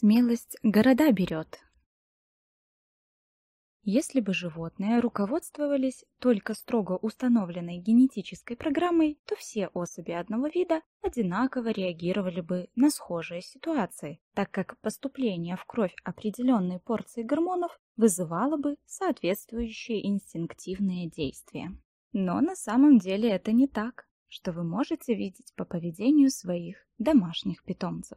Смелость города берет. Если бы животные руководствовались только строго установленной генетической программой, то все особи одного вида одинаково реагировали бы на схожие ситуации, так как поступление в кровь определенной порции гормонов вызывало бы соответствующие инстинктивные действия. Но на самом деле это не так, что вы можете видеть по поведению своих домашних питомцев.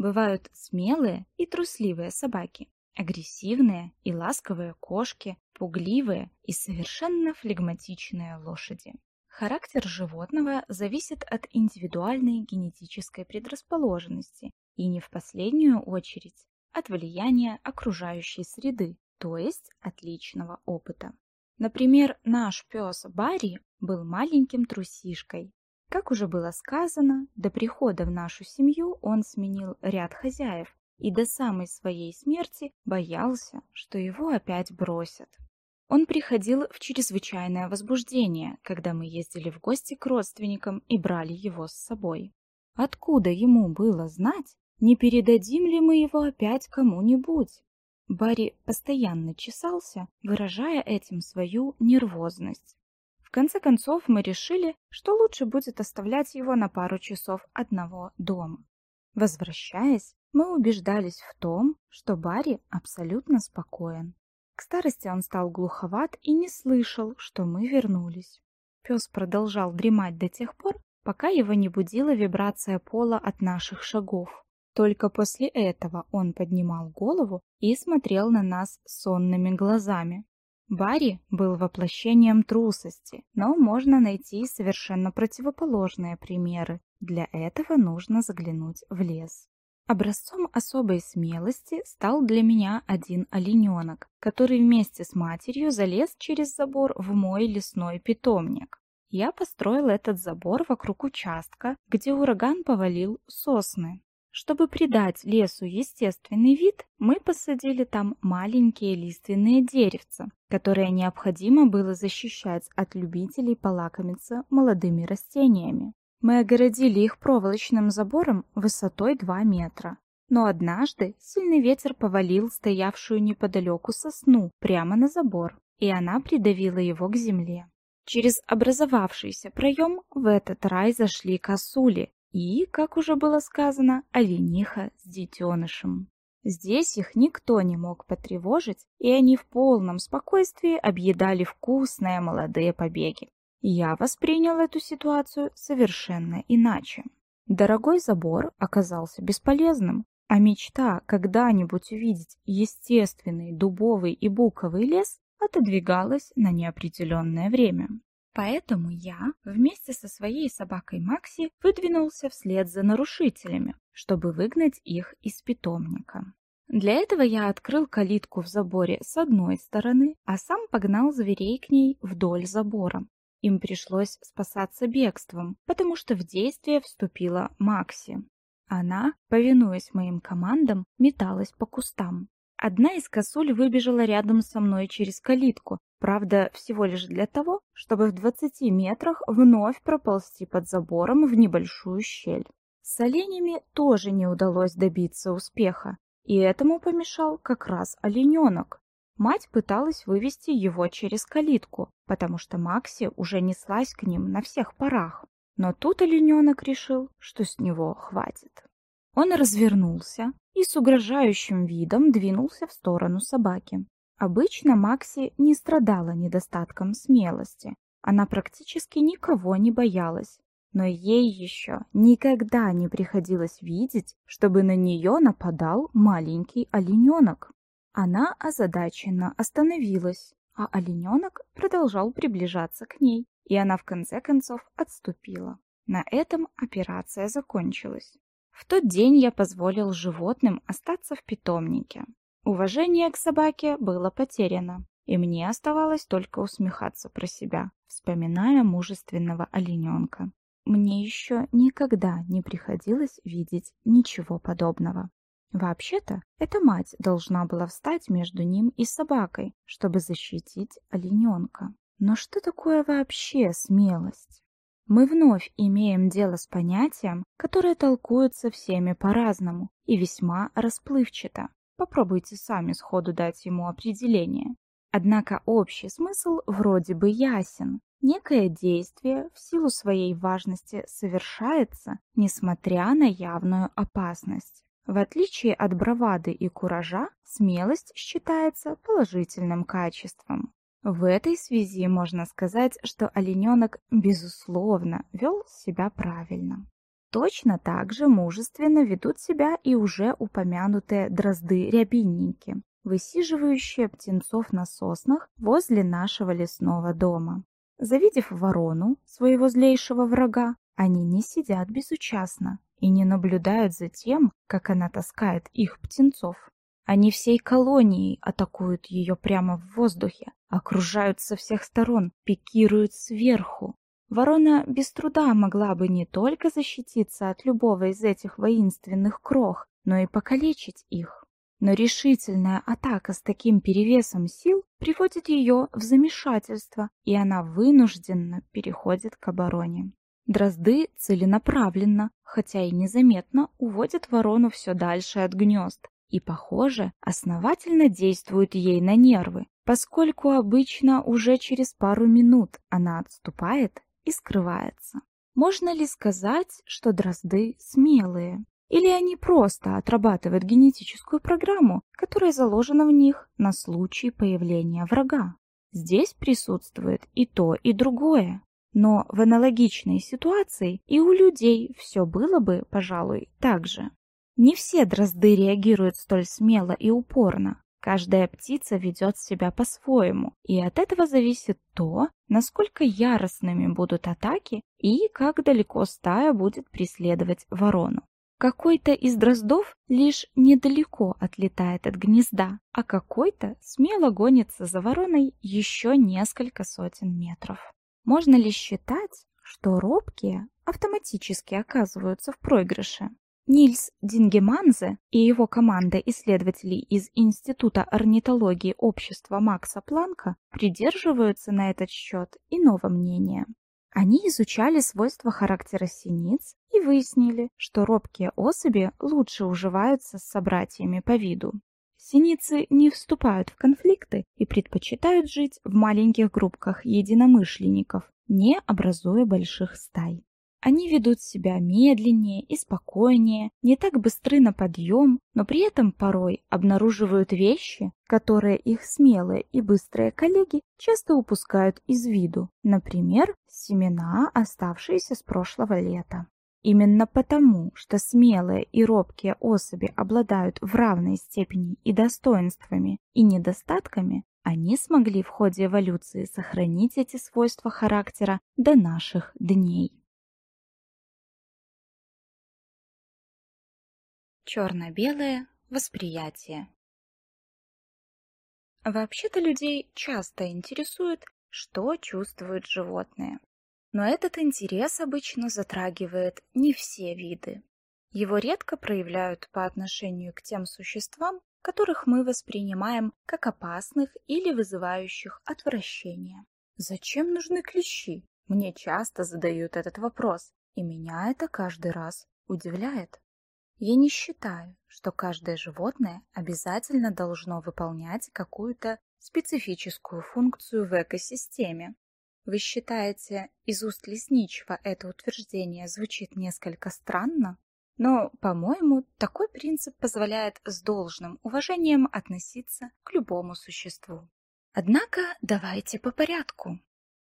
Бывают смелые и трусливые собаки, агрессивные и ласковые кошки, пугливые и совершенно флегматичные лошади. Характер животного зависит от индивидуальной генетической предрасположенности и не в последнюю очередь от влияния окружающей среды, то есть от личного опыта. Например, наш пес Барри был маленьким трусишкой, как уже было сказано, до прихода в нашу семью он сменил ряд хозяев и до самой своей смерти боялся, что его опять бросят. Он приходил в чрезвычайное возбуждение, когда мы ездили в гости к родственникам и брали его с собой. Откуда ему было знать, не передадим ли мы его опять кому-нибудь? Барри постоянно чесался, выражая этим свою нервозность. В конце концов мы решили, что лучше будет оставлять его на пару часов одного дома. Возвращаясь, мы убеждались в том, что Барри абсолютно спокоен. К старости он стал глуховат и не слышал, что мы вернулись. Пес продолжал дремать до тех пор, пока его не будила вибрация пола от наших шагов. Только после этого он поднимал голову и смотрел на нас сонными глазами. Барри был воплощением трусости, но можно найти совершенно противоположные примеры. Для этого нужно заглянуть в лес. Образцом особой смелости стал для меня один олененок, который вместе с матерью залез через забор в мой лесной питомник. Я построил этот забор вокруг участка, где ураган повалил сосны. Чтобы придать лесу естественный вид, мы посадили там маленькие лиственные деревца, которые необходимо было защищать от любителей полакомиться молодыми растениями. Мы огородили их проволочным забором высотой 2 метра. Но однажды сильный ветер повалил стоявшую неподалеку сосну прямо на забор, и она придавила его к земле. Через образовавшийся проем в этот рай зашли косули, и, как уже было сказано, олениха с детенышем. Здесь их никто не мог потревожить, и они в полном спокойствии объедали вкусные молодые побеги. Я воспринял эту ситуацию совершенно иначе. Дорогой забор оказался бесполезным, а мечта когда-нибудь увидеть естественный дубовый и буковый лес отодвигалась на неопределенное время. Поэтому я вместе со своей собакой Макси выдвинулся вслед за нарушителями, чтобы выгнать их из питомника. Для этого я открыл калитку в заборе с одной стороны, а сам погнал зверей к ней вдоль забора. Им пришлось спасаться бегством, потому что в действие вступила Макси. Она, повинуясь моим командам, металась по кустам. Одна из косуль выбежала рядом со мной через калитку, Правда, всего лишь для того, чтобы в 20 метрах вновь проползти под забором в небольшую щель. С оленями тоже не удалось добиться успеха, и этому помешал как раз олененок. Мать пыталась вывести его через калитку, потому что Макси уже неслась к ним на всех парах. Но тут олененок решил, что с него хватит. Он развернулся и с угрожающим видом двинулся в сторону собаки. Обычно Макси не страдала недостатком смелости. Она практически никого не боялась. Но ей еще никогда не приходилось видеть, чтобы на нее нападал маленький олененок. Она озадаченно остановилась, а олененок продолжал приближаться к ней, и она в конце концов отступила. На этом операция закончилась. В тот день я позволил животным остаться в питомнике, Уважение к собаке было потеряно, и мне оставалось только усмехаться про себя, вспоминая мужественного олененка. Мне еще никогда не приходилось видеть ничего подобного. Вообще-то, эта мать должна была встать между ним и собакой, чтобы защитить олененка. Но что такое вообще смелость? мы вновь имеем дело с понятием, которое толкуется всеми по-разному и весьма расплывчато. Попробуйте сами сходу дать ему определение. Однако общий смысл вроде бы ясен. Некое действие в силу своей важности совершается, несмотря на явную опасность. В отличие от бравады и куража, смелость считается положительным качеством. В этой связи можно сказать, что олененок, безусловно, вел себя правильно. Точно так же мужественно ведут себя и уже упомянутые дрозды-рябинники, высиживающие птенцов на соснах возле нашего лесного дома. Завидев ворону, своего злейшего врага, они не сидят безучастно и не наблюдают за тем, как она таскает их птенцов. Они всей колонией атакуют ее прямо в воздухе, окружают со всех сторон, пикируют сверху. Ворона без труда могла бы не только защититься от любого из этих воинственных крох, но и покалечить их. Но решительная атака с таким перевесом сил приводит ее в замешательство, и она вынужденно переходит к обороне. Дрозды целенаправленно, хотя и незаметно, уводят ворону все дальше от гнезд, и, похоже, основательно действуют ей на нервы, поскольку обычно уже через пару минут она отступает и скрывается. Можно ли сказать, что дрозды смелые? Или они просто отрабатывают генетическую программу, которая заложена в них на случай появления врага? Здесь присутствует и то, и другое. Но в аналогичной ситуации и у людей все было бы, пожалуй, так же. Не все дрозды реагируют столь смело и упорно. Каждая птица ведет себя по-своему, и от этого зависит то, насколько яростными будут атаки и как далеко стая будет преследовать ворону. Какой-то из дроздов лишь недалеко отлетает от гнезда, а какой-то смело гонится за вороной еще несколько сотен метров. Можно ли считать, что робкие автоматически оказываются в проигрыше? Нильс Дингеманзе и его команда исследователей из Института орнитологии общества Макса Планка придерживаются на этот счет иного мнения. Они изучали свойства характера синиц и выяснили, что робкие особи лучше уживаются с собратьями по виду. Синицы не вступают в конфликты и предпочитают жить в маленьких группках единомышленников, не образуя больших стай. Они ведут себя медленнее и спокойнее, не так быстры на подъем, но при этом порой обнаруживают вещи, которые их смелые и быстрые коллеги часто упускают из виду, например, семена, оставшиеся с прошлого лета. Именно потому, что смелые и робкие особи обладают в равной степени и достоинствами, и недостатками, они смогли в ходе эволюции сохранить эти свойства характера до наших дней. Черно-белое восприятие. Вообще-то людей часто интересует, что чувствуют животные. Но этот интерес обычно затрагивает не все виды. Его редко проявляют по отношению к тем существам, которых мы воспринимаем как опасных или вызывающих отвращение. Зачем нужны клещи? Мне часто задают этот вопрос, и меня это каждый раз удивляет. Я не считаю, что каждое животное обязательно должно выполнять какую-то специфическую функцию в экосистеме. Вы считаете, из уст лесничего это утверждение звучит несколько странно? Но, по-моему, такой принцип позволяет с должным уважением относиться к любому существу. Однако давайте по порядку.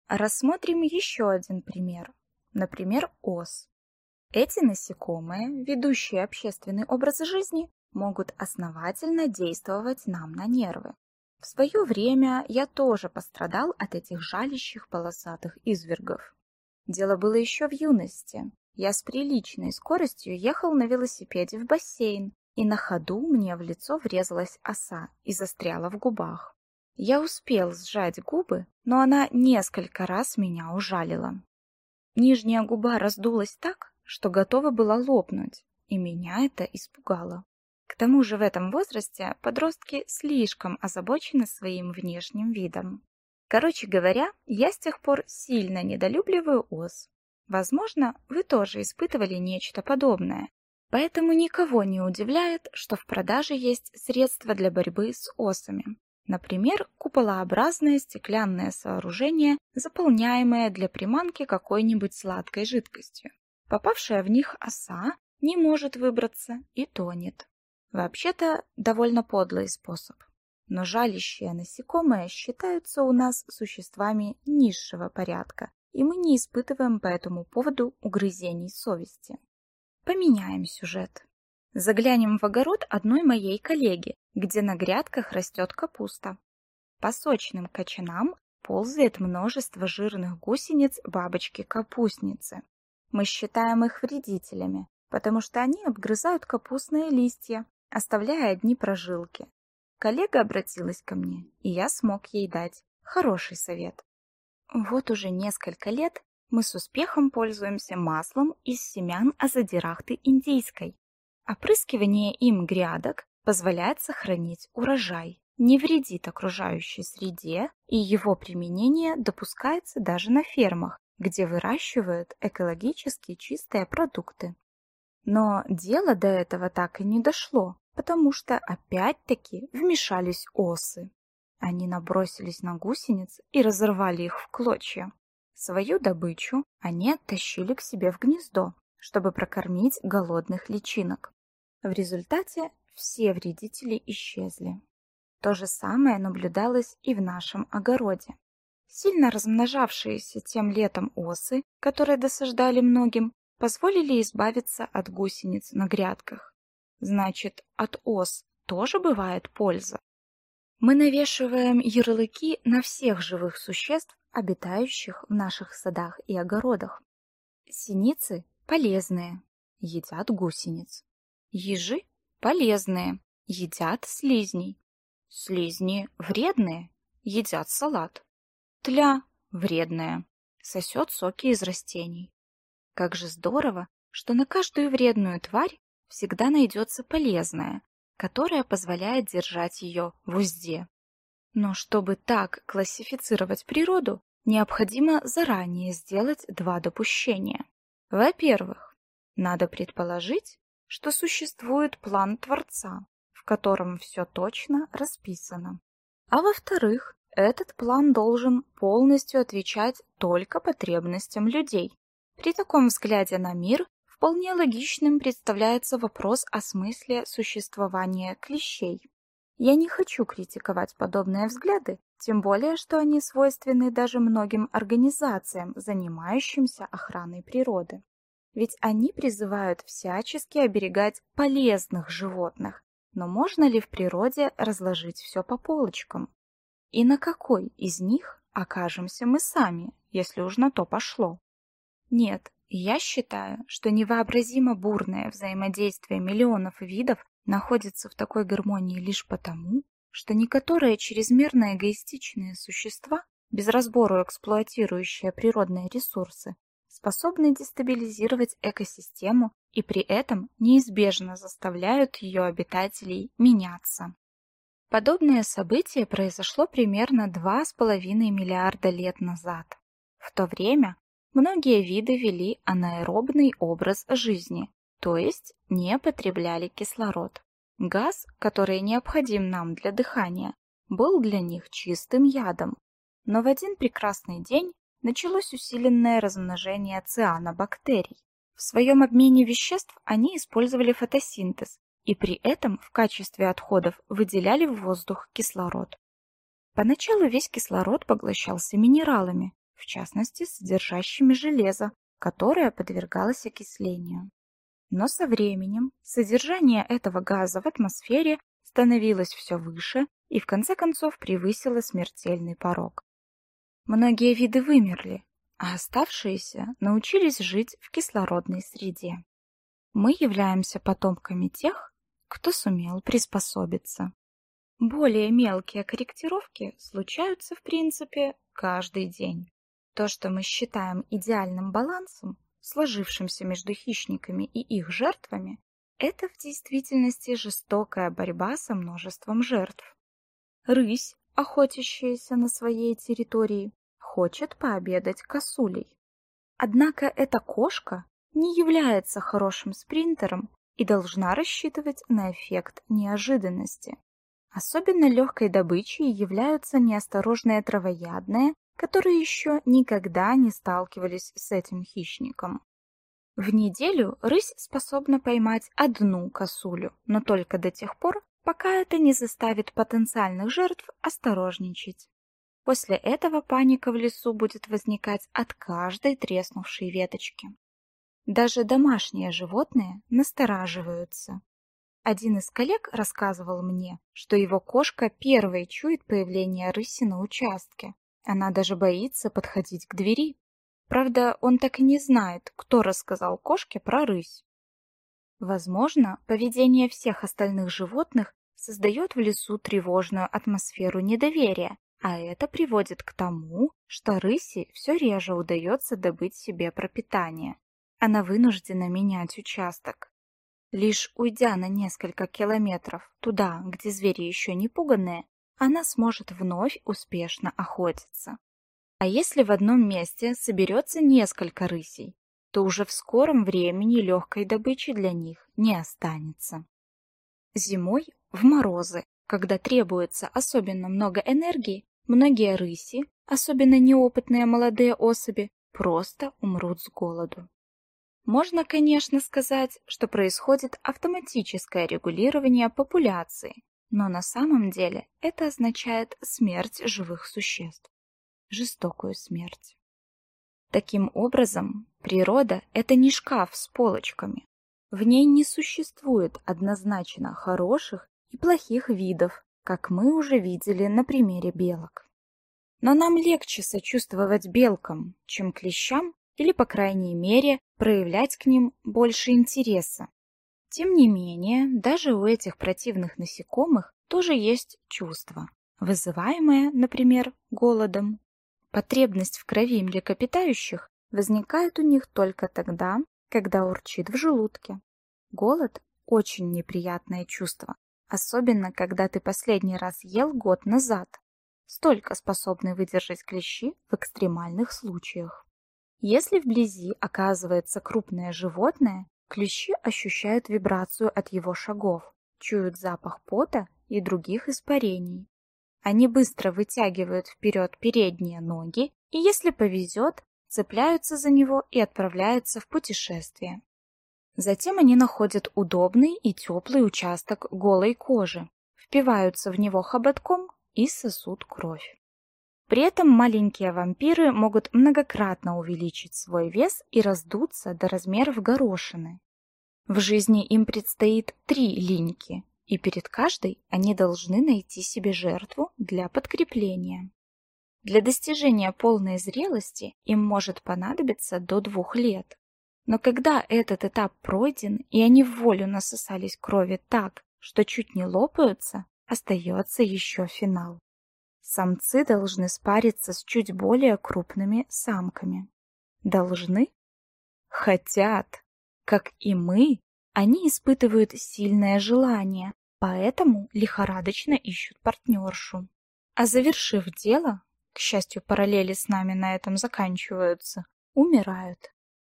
Рассмотрим еще один пример. Например, ос. Эти насекомые, ведущие общественный образ жизни, могут основательно действовать нам на нервы. В свое время я тоже пострадал от этих жалящих полосатых извергов. Дело было еще в юности. Я с приличной скоростью ехал на велосипеде в бассейн, и на ходу мне в лицо врезалась оса и застряла в губах. Я успел сжать губы, но она несколько раз меня ужалила. Нижняя губа раздулась так, что готова была лопнуть, и меня это испугало. К тому же в этом возрасте подростки слишком озабочены своим внешним видом. Короче говоря, я с тех пор сильно недолюбливаю ос. Возможно, вы тоже испытывали нечто подобное. Поэтому никого не удивляет, что в продаже есть средства для борьбы с осами. Например, куполообразное стеклянное сооружение, заполняемое для приманки какой-нибудь сладкой жидкостью. Попавшая в них оса не может выбраться и тонет. Вообще-то, довольно подлый способ. Но жалящие насекомые считаются у нас существами низшего порядка, и мы не испытываем по этому поводу угрызений совести. Поменяем сюжет. Заглянем в огород одной моей коллеги, где на грядках растет капуста. По сочным кочанам ползает множество жирных гусениц бабочки-капустницы. Мы считаем их вредителями, потому что они обгрызают капустные листья, оставляя одни прожилки. Коллега обратилась ко мне, и я смог ей дать хороший совет. Вот уже несколько лет мы с успехом пользуемся маслом из семян азадирахты индийской. Опрыскивание им грядок позволяет сохранить урожай, не вредит окружающей среде, и его применение допускается даже на фермах, где выращивают экологически чистые продукты. Но дело до этого так и не дошло, потому что опять-таки вмешались осы. Они набросились на гусениц и разорвали их в клочья. Свою добычу они оттащили к себе в гнездо, чтобы прокормить голодных личинок. В результате все вредители исчезли. То же самое наблюдалось и в нашем огороде. Сильно размножавшиеся тем летом осы, которые досаждали многим, позволили избавиться от гусениц на грядках. Значит, от ос тоже бывает польза. Мы навешиваем ярлыки на всех живых существ, обитающих в наших садах и огородах. Синицы полезные, едят гусениц. Ежи полезные, едят слизней. Слизни вредные, едят салат. Тля вредная, сосет соки из растений. Как же здорово, что на каждую вредную тварь всегда найдется полезная, которая позволяет держать ее в узде. Но чтобы так классифицировать природу, необходимо заранее сделать два допущения. Во-первых, надо предположить, что существует план Творца, в котором все точно расписано. А во-вторых, этот план должен полностью отвечать только потребностям людей. При таком взгляде на мир вполне логичным представляется вопрос о смысле существования клещей. Я не хочу критиковать подобные взгляды, тем более, что они свойственны даже многим организациям, занимающимся охраной природы ведь они призывают всячески оберегать полезных животных. Но можно ли в природе разложить все по полочкам? И на какой из них окажемся мы сами, если уж на то пошло? Нет, я считаю, что невообразимо бурное взаимодействие миллионов видов находится в такой гармонии лишь потому, что некоторые чрезмерно эгоистичные существа, без разбору эксплуатирующие природные ресурсы, способны дестабилизировать экосистему и при этом неизбежно заставляют ее обитателей меняться. Подобное событие произошло примерно 2,5 миллиарда лет назад. В то время многие виды вели анаэробный образ жизни, то есть не потребляли кислород. Газ, который необходим нам для дыхания, был для них чистым ядом. Но в один прекрасный день началось усиленное размножение цианобактерий. В своем обмене веществ они использовали фотосинтез и при этом в качестве отходов выделяли в воздух кислород. Поначалу весь кислород поглощался минералами, в частности содержащими железо, которое подвергалось окислению. Но со временем содержание этого газа в атмосфере становилось все выше и в конце концов превысило смертельный порог. Многие виды вымерли, а оставшиеся научились жить в кислородной среде. Мы являемся потомками тех, кто сумел приспособиться. Более мелкие корректировки случаются, в принципе, каждый день. То, что мы считаем идеальным балансом, сложившимся между хищниками и их жертвами, это в действительности жестокая борьба со множеством жертв. Рысь охотящаяся на своей территории, хочет пообедать косулей. Однако эта кошка не является хорошим спринтером и должна рассчитывать на эффект неожиданности. Особенно легкой добычей являются неосторожные травоядные, которые еще никогда не сталкивались с этим хищником. В неделю рысь способна поймать одну косулю, но только до тех пор, пока это не заставит потенциальных жертв осторожничать. После этого паника в лесу будет возникать от каждой треснувшей веточки. Даже домашние животные настораживаются. Один из коллег рассказывал мне, что его кошка первой чует появление рыси на участке. Она даже боится подходить к двери. Правда, он так и не знает, кто рассказал кошке про рысь. Возможно, поведение всех остальных животных создает в лесу тревожную атмосферу недоверия, а это приводит к тому, что рыси все реже удается добыть себе пропитание. Она вынуждена менять участок. Лишь уйдя на несколько километров туда, где звери еще не пуганные, она сможет вновь успешно охотиться. А если в одном месте соберется несколько рысей, то уже в скором времени легкой добычи для них не останется. Зимой, в морозы, когда требуется особенно много энергии, многие рыси, особенно неопытные молодые особи, просто умрут с голоду. Можно, конечно, сказать, что происходит автоматическое регулирование популяции, но на самом деле это означает смерть живых существ. Жестокую смерть. Таким образом, природа – это не шкаф с полочками. В ней не существует однозначно хороших и плохих видов, как мы уже видели на примере белок. Но нам легче сочувствовать белкам, чем клещам, или, по крайней мере, проявлять к ним больше интереса. Тем не менее, даже у этих противных насекомых тоже есть чувство, вызываемое, например, голодом. Потребность в крови млекопитающих возникает у них только тогда, когда урчит в желудке. Голод – очень неприятное чувство, особенно когда ты последний раз ел год назад. Столько способны выдержать клещи в экстремальных случаях. Если вблизи оказывается крупное животное, клещи ощущают вибрацию от его шагов, чуют запах пота и других испарений. Они быстро вытягивают вперед передние ноги и, если повезет, цепляются за него и отправляются в путешествие. Затем они находят удобный и теплый участок голой кожи, впиваются в него хоботком и сосут кровь. При этом маленькие вампиры могут многократно увеличить свой вес и раздуться до размеров горошины. В жизни им предстоит три линьки, и перед каждой они должны найти себе жертву для подкрепления. Для достижения полной зрелости им может понадобиться до двух лет. Но когда этот этап пройден, и они в волю насосались крови так, что чуть не лопаются, остается еще финал. Самцы должны спариться с чуть более крупными самками. Должны? Хотят. Как и мы, они испытывают сильное желание, поэтому лихорадочно ищут партнершу. А завершив дело, к счастью, параллели с нами на этом заканчиваются, умирают.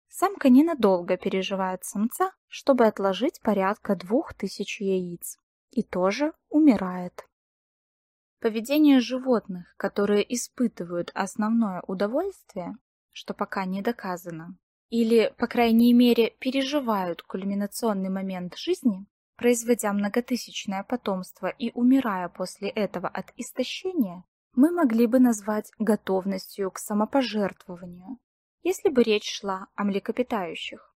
Самка ненадолго переживает самца, чтобы отложить порядка двух тысяч яиц, и тоже умирает. Поведение животных, которые испытывают основное удовольствие, что пока не доказано, или, по крайней мере, переживают кульминационный момент жизни, производя многотысячное потомство и умирая после этого от истощения, мы могли бы назвать готовностью к самопожертвованию, если бы речь шла о млекопитающих.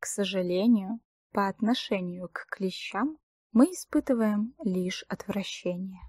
К сожалению, по отношению к клещам мы испытываем лишь отвращение.